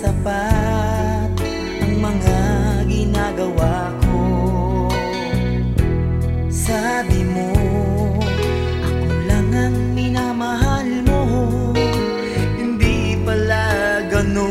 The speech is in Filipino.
sapat ang mga ginagawa ko. Sabi mo, ako lang ang minamahal mo. Hindi pala ganun.